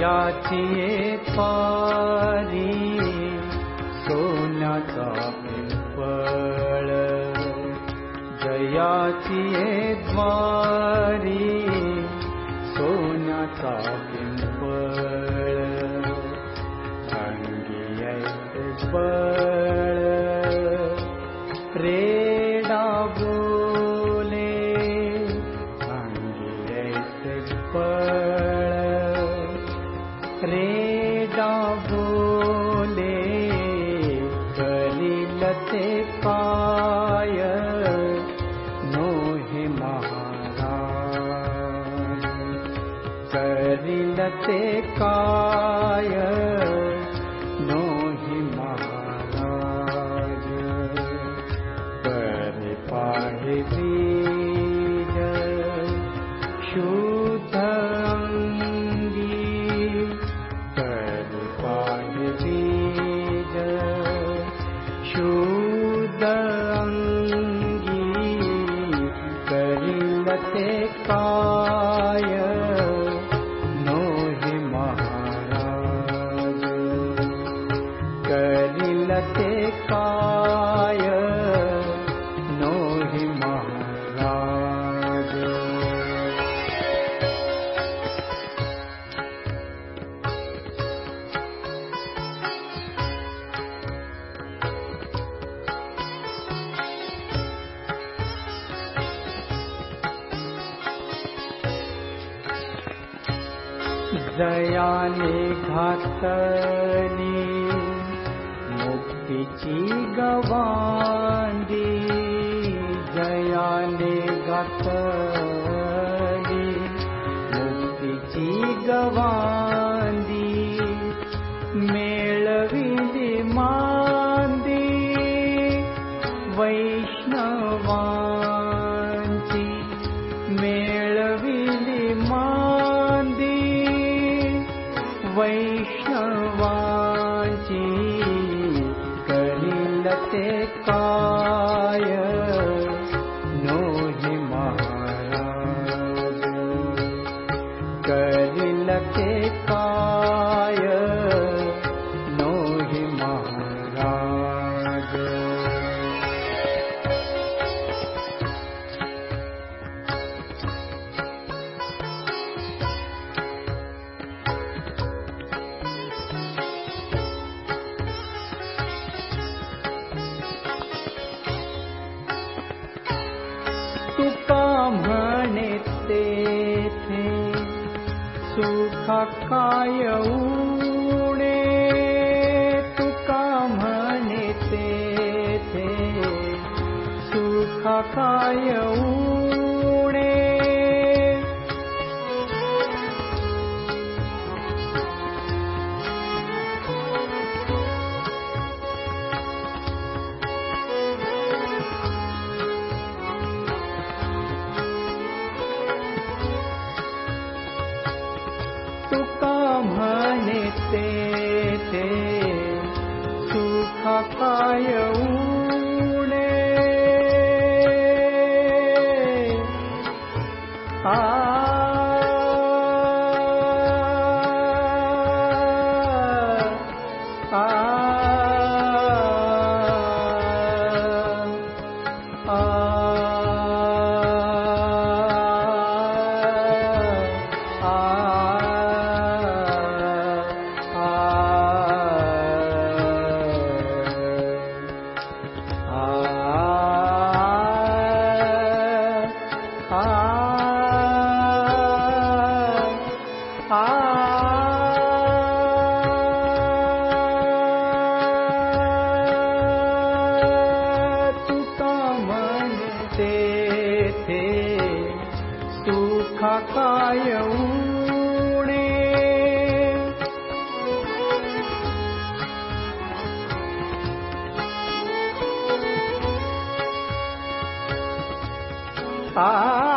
याचि पारी सो पिंपळ। चापे पळ जयाचिये द्वा भोले कलिलते पाय नोहि महारा कलिलते काय प्रत्येक जयानि जया सुखकाय उणे तुका म्हणे ते। सुखकाय सुखाय ಅಪಾಯವು ಹಕಾಯ ಊಣೆ ಆ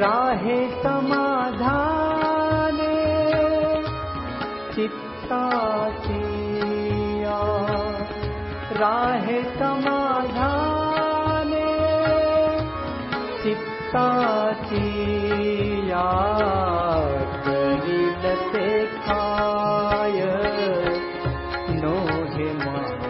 राहे समाधाने चित्ताचिया राहे समाधाने चित्ताचिया करिलते खाय नो हे महाराज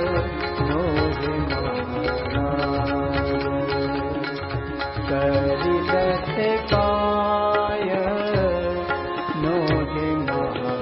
name of